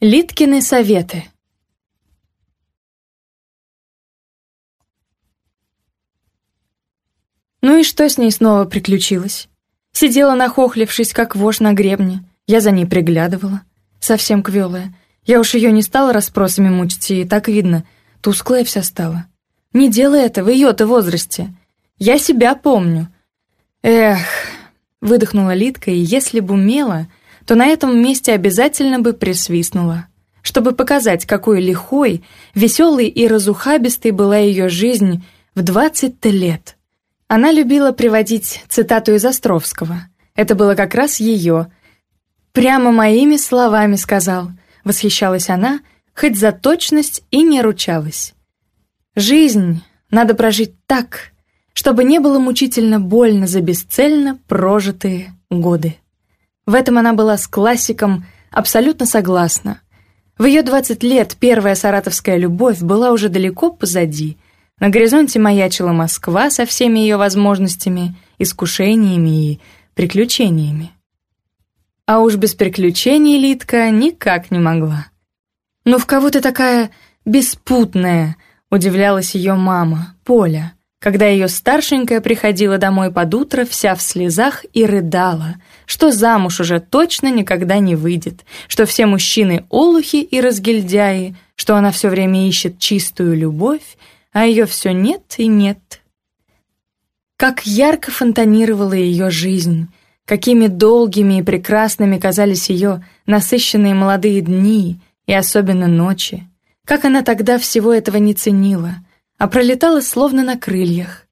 Литкины советы. Ну и что с ней снова приключилось? Сидела нахохлившись, как вож на гребне. Я за ней приглядывала. Совсем квелая. Я уж ее не стала расспросами мучить, и так видно, тусклая вся стала. Не делай этого, ее-то возрасте. Я себя помню. Эх, выдохнула Литка, и если бы умела, то на этом месте обязательно бы присвистнула, чтобы показать, какой лихой, веселый и разухабистой была ее жизнь в 20 лет. Она любила приводить цитату из Островского. Это было как раз ее. «Прямо моими словами сказал», — восхищалась она, хоть за точность и не ручалась. «Жизнь надо прожить так», чтобы не было мучительно больно за бесцельно прожитые годы. В этом она была с классиком абсолютно согласна. В ее 20 лет первая саратовская любовь была уже далеко позади. На горизонте маячила Москва со всеми ее возможностями, искушениями и приключениями. А уж без приключений Литка никак не могла. «Ну в кого ты такая беспутная?» — удивлялась ее мама, Поля когда ее старшенькая приходила домой под утро, вся в слезах и рыдала, что замуж уже точно никогда не выйдет, что все мужчины — олухи и разгильдяи, что она все время ищет чистую любовь, а ее все нет и нет. Как ярко фонтанировала ее жизнь, какими долгими и прекрасными казались ее насыщенные молодые дни и особенно ночи, как она тогда всего этого не ценила — а пролетала словно на крыльях.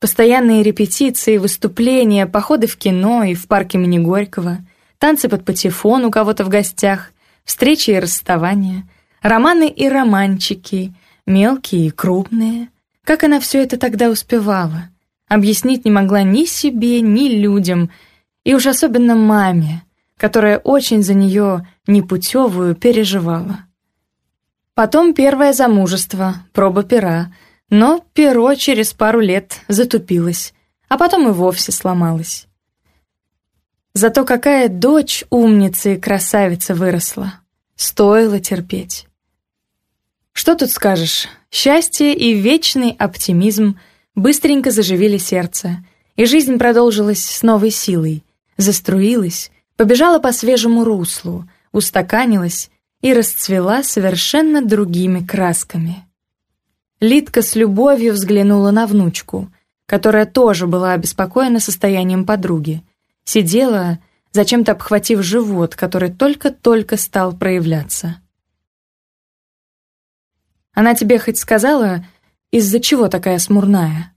Постоянные репетиции, выступления, походы в кино и в парке имени Горького, танцы под патефон у кого-то в гостях, встречи и расставания, романы и романчики, мелкие и крупные. Как она все это тогда успевала? Объяснить не могла ни себе, ни людям, и уж особенно маме, которая очень за нее непутевую переживала. Потом первое замужество, проба пера, но перо через пару лет затупилось, а потом и вовсе сломалось. Зато какая дочь умница и красавица выросла. Стоило терпеть. Что тут скажешь? Счастье и вечный оптимизм быстренько заживили сердце, и жизнь продолжилась с новой силой, заструилась, побежала по свежему руслу, устаканилась и расцвела совершенно другими красками. Лидка с любовью взглянула на внучку, которая тоже была обеспокоена состоянием подруги. Сидела, зачем-то обхватив живот, который только-только стал проявляться. «Она тебе хоть сказала, из-за чего такая смурная?»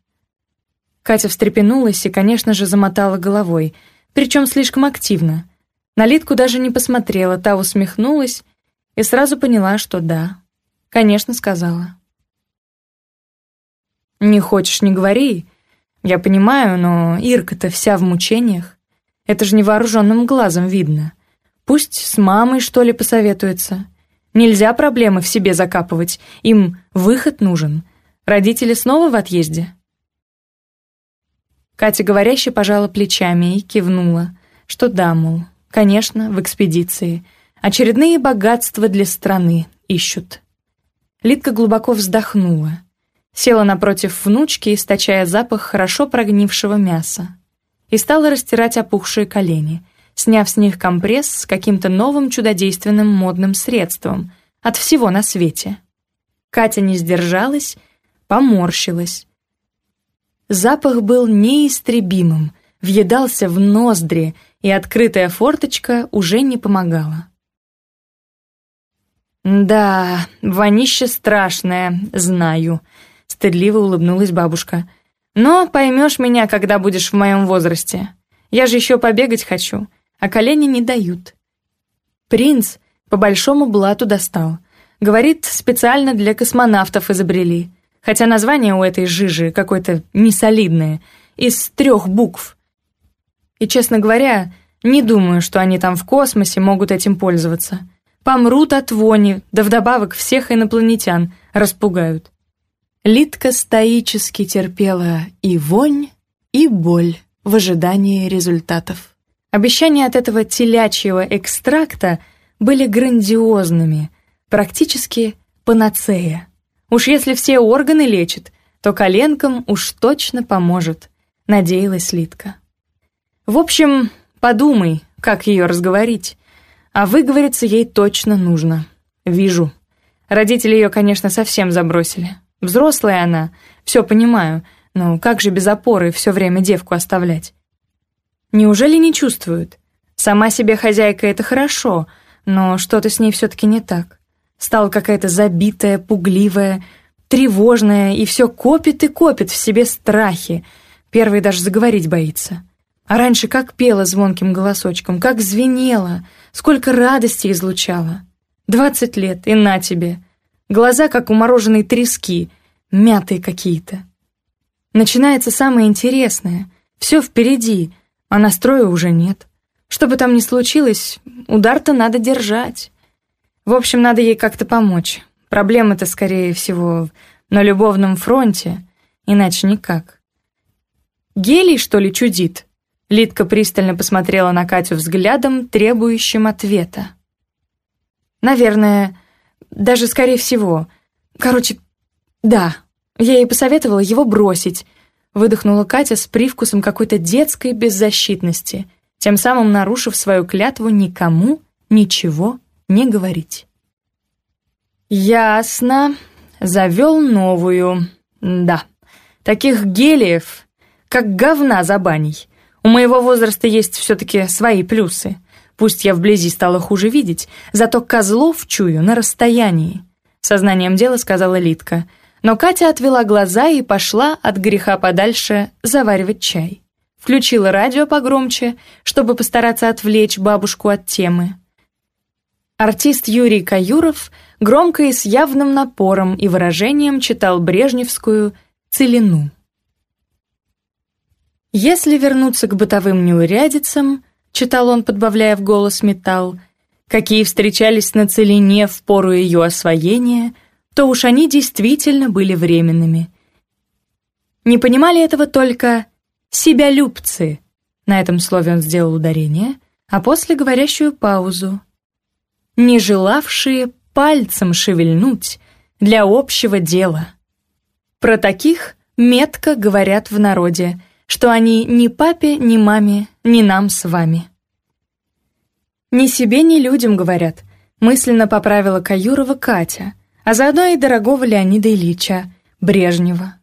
Катя встрепенулась и, конечно же, замотала головой, причем слишком активно. На Лидку даже не посмотрела, та усмехнулась и сразу поняла, что да. Конечно, сказала. «Не хочешь, не говори. Я понимаю, но Ирка-то вся в мучениях. Это же невооруженным глазом видно. Пусть с мамой, что ли, посоветуется. Нельзя проблемы в себе закапывать. Им выход нужен. Родители снова в отъезде?» Катя говорящая пожала плечами и кивнула, что да, мол, конечно, в экспедиции — Очередные богатства для страны ищут. Лидка глубоко вздохнула. Села напротив внучки, источая запах хорошо прогнившего мяса. И стала растирать опухшие колени, сняв с них компресс с каким-то новым чудодейственным модным средством от всего на свете. Катя не сдержалась, поморщилась. Запах был неистребимым, въедался в ноздри, и открытая форточка уже не помогала. «Да, вонище страшное, знаю», — стыдливо улыбнулась бабушка. «Но поймешь меня, когда будешь в моем возрасте. Я же еще побегать хочу, а колени не дают». Принц по большому блату достал. Говорит, специально для космонавтов изобрели. Хотя название у этой жижи какое-то несолидное, из трех букв. И, честно говоря, не думаю, что они там в космосе могут этим пользоваться помрут от вони, да вдобавок всех инопланетян распугают. Литка стоически терпела и вонь, и боль в ожидании результатов. Обещания от этого телячьего экстракта были грандиозными, практически панацея. Уж если все органы лечит, то коленкам уж точно поможет, надеялась Литка. В общем, подумай, как ее разговорить, а выговориться ей точно нужно. Вижу. Родители ее, конечно, совсем забросили. Взрослая она, все понимаю, но как же без опоры все время девку оставлять? Неужели не чувствуют? Сама себе хозяйка — это хорошо, но что-то с ней все-таки не так. Стала какая-то забитая, пугливая, тревожная, и все копит и копит в себе страхи. Первый даже заговорить боится. А раньше как пела звонким голосочком, как звенела — сколько радости излучала. Двадцать лет, и на тебе. Глаза, как у мороженой трески, мятые какие-то. Начинается самое интересное. Все впереди, а настроя уже нет. Что бы там ни случилось, удар-то надо держать. В общем, надо ей как-то помочь. Проблема-то, скорее всего, на любовном фронте, иначе никак. Гелий, что ли, чудит? Литка пристально посмотрела на Катю взглядом, требующим ответа. «Наверное, даже скорее всего. Короче, да, я ей посоветовала его бросить», выдохнула Катя с привкусом какой-то детской беззащитности, тем самым нарушив свою клятву никому ничего не говорить. «Ясно. Завел новую. Да. Таких гелиев, как говна за баней. У Моего возраста есть все-таки свои плюсы. Пусть я вблизи стала хуже видеть, зато козлов чую на расстоянии», — сознанием дела сказала Литка. Но Катя отвела глаза и пошла от греха подальше заваривать чай. Включила радио погромче, чтобы постараться отвлечь бабушку от темы. Артист Юрий Каюров громко и с явным напором и выражением читал брежневскую «Целину». Если вернуться к бытовым неурядицам, читал он, подбавляя в голос металл, какие встречались на целине в пору ее освоения, то уж они действительно были временными. Не понимали этого только «себялюбцы», на этом слове он сделал ударение, а после говорящую паузу, не желавшие пальцем шевельнуть для общего дела. Про таких метко говорят в народе – что они ни папе, ни маме, ни нам с вами. «Ни себе, ни людям, — говорят», — мысленно поправила Каюрова Катя, а заодно и дорогого Леонида Ильича, Брежнева.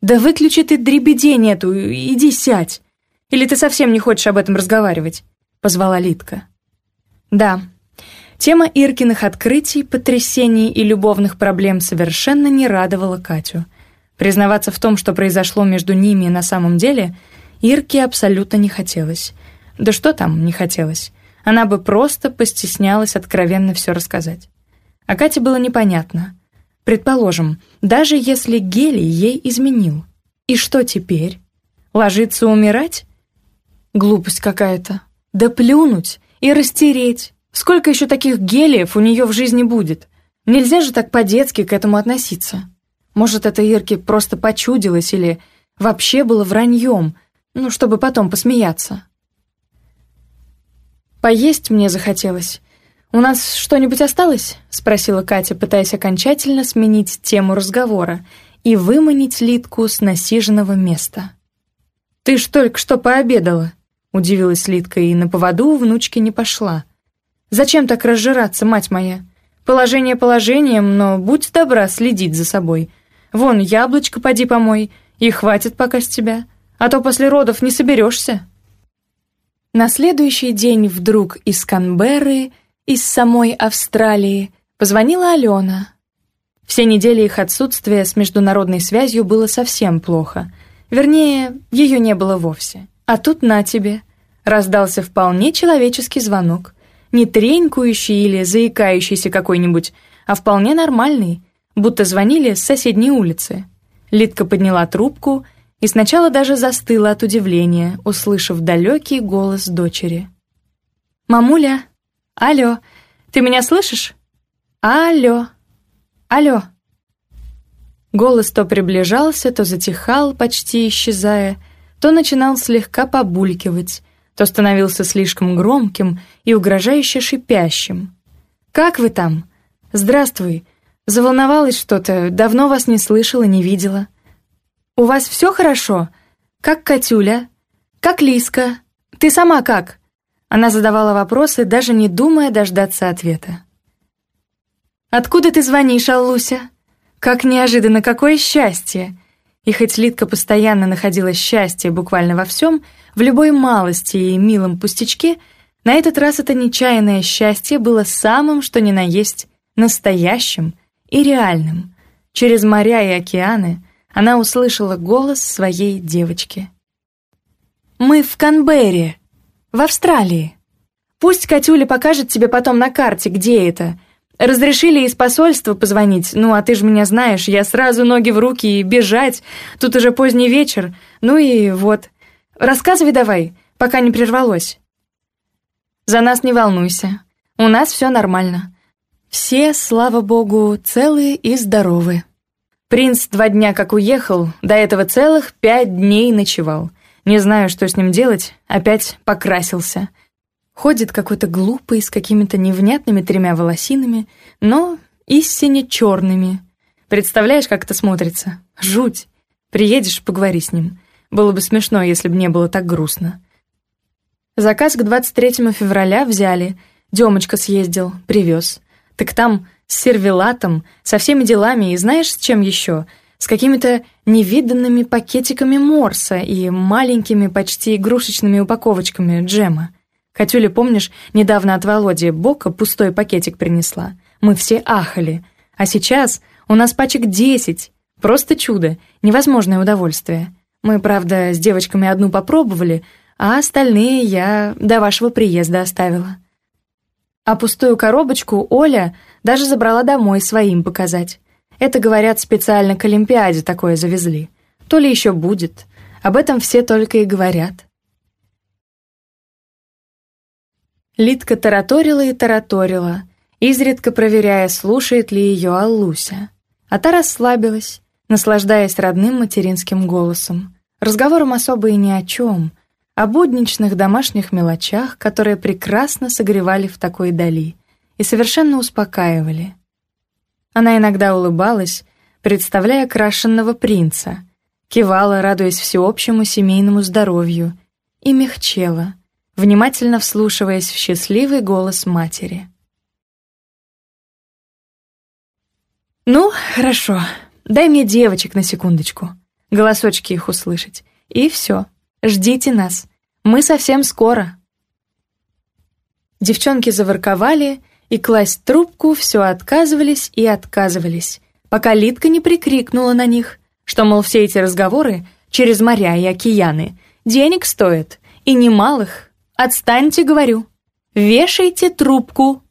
«Да выключи ты дребедень эту, иди сядь! Или ты совсем не хочешь об этом разговаривать?» — позвала Литка. «Да, Тема Иркиных открытий, потрясений и любовных проблем совершенно не радовала Катю — Признаваться в том, что произошло между ними на самом деле, Ирке абсолютно не хотелось. Да что там не хотелось? Она бы просто постеснялась откровенно все рассказать. А Кате было непонятно. Предположим, даже если Гелий ей изменил. И что теперь? Ложиться умирать? Глупость какая-то. Да плюнуть и растереть. Сколько еще таких гелиев у нее в жизни будет? Нельзя же так по-детски к этому относиться. Может, это Ирке просто почудилось или вообще было враньем, ну, чтобы потом посмеяться. «Поесть мне захотелось. У нас что-нибудь осталось?» — спросила Катя, пытаясь окончательно сменить тему разговора и выманить Литку с насиженного места. «Ты ж только что пообедала!» — удивилась Литка, и на поводу у внучки не пошла. «Зачем так разжираться, мать моя? Положение положением, но будь добра следить за собой. Вон, яблочко поди помой, и хватит пока с тебя, а то после родов не соберешься». На следующий день вдруг из Канберры, из самой Австралии, позвонила Алена. Все недели их отсутствия с международной связью было совсем плохо. Вернее, ее не было вовсе. А тут на тебе. Раздался вполне человеческий звонок. Не тренькующий или заикающийся какой-нибудь, а вполне нормальный, будто звонили с соседней улицы. Лидка подняла трубку и сначала даже застыла от удивления, услышав далекий голос дочери. «Мамуля! Алло! Ты меня слышишь? Алло! Алло!» Голос то приближался, то затихал, почти исчезая, то начинал слегка побулькивать, то становился слишком громким и угрожающе шипящим. «Как вы там? Здравствуй! Заволновалась что-то, давно вас не слышала, не видела. У вас все хорошо? Как Катюля? Как Лиска? Ты сама как?» Она задавала вопросы, даже не думая дождаться ответа. «Откуда ты звонишь, Аллуся?» «Как неожиданно, какое счастье!» И хоть Литка постоянно находила счастье буквально во всем, в любой малости и милом пустячке, на этот раз это нечаянное счастье было самым, что ни на есть, настоящим — и реальным. Через моря и океаны она услышала голос своей девочки. «Мы в Канберре, в Австралии. Пусть Катюля покажет тебе потом на карте, где это. Разрешили из посольства позвонить, ну а ты же меня знаешь, я сразу ноги в руки и бежать, тут уже поздний вечер, ну и вот. Рассказывай давай, пока не прервалось». «За нас не волнуйся, у нас все нормально». Все, слава богу, целые и здоровы. Принц два дня как уехал, до этого целых пять дней ночевал. Не знаю, что с ним делать, опять покрасился. Ходит какой-то глупый, с какими-то невнятными тремя волосинами, но истинно черными. Представляешь, как это смотрится? Жуть! Приедешь, поговори с ним. Было бы смешно, если бы не было так грустно. Заказ к 23 февраля взяли. Демочка съездил, привез. Так там с сервелатом, со всеми делами и знаешь, с чем еще? С какими-то невиданными пакетиками морса и маленькими, почти игрушечными упаковочками джема. Катюля, помнишь, недавно от Володи Бока пустой пакетик принесла? Мы все ахали. А сейчас у нас пачек десять. Просто чудо, невозможное удовольствие. Мы, правда, с девочками одну попробовали, а остальные я до вашего приезда оставила. А пустую коробочку Оля даже забрала домой своим показать. Это, говорят, специально к Олимпиаде такое завезли. То ли еще будет. Об этом все только и говорят. Лидка тараторила и тараторила, изредка проверяя, слушает ли ее Аллуся. А та расслабилась, наслаждаясь родным материнским голосом. Разговором особо и ни о чем, о будничных домашних мелочах, которые прекрасно согревали в такой дали и совершенно успокаивали. Она иногда улыбалась, представляя крашенного принца, кивала, радуясь всеобщему семейному здоровью, и мягчела, внимательно вслушиваясь в счастливый голос матери. «Ну, хорошо, дай мне девочек на секундочку, голосочки их услышать, и все, Ждите нас. Мы совсем скоро. Девчонки заворковали и класть трубку все отказывались и отказывались, пока Литка не прикрикнула на них, что, мол, все эти разговоры через моря и океаны денег стоят, и немалых. Отстаньте, говорю. Вешайте трубку.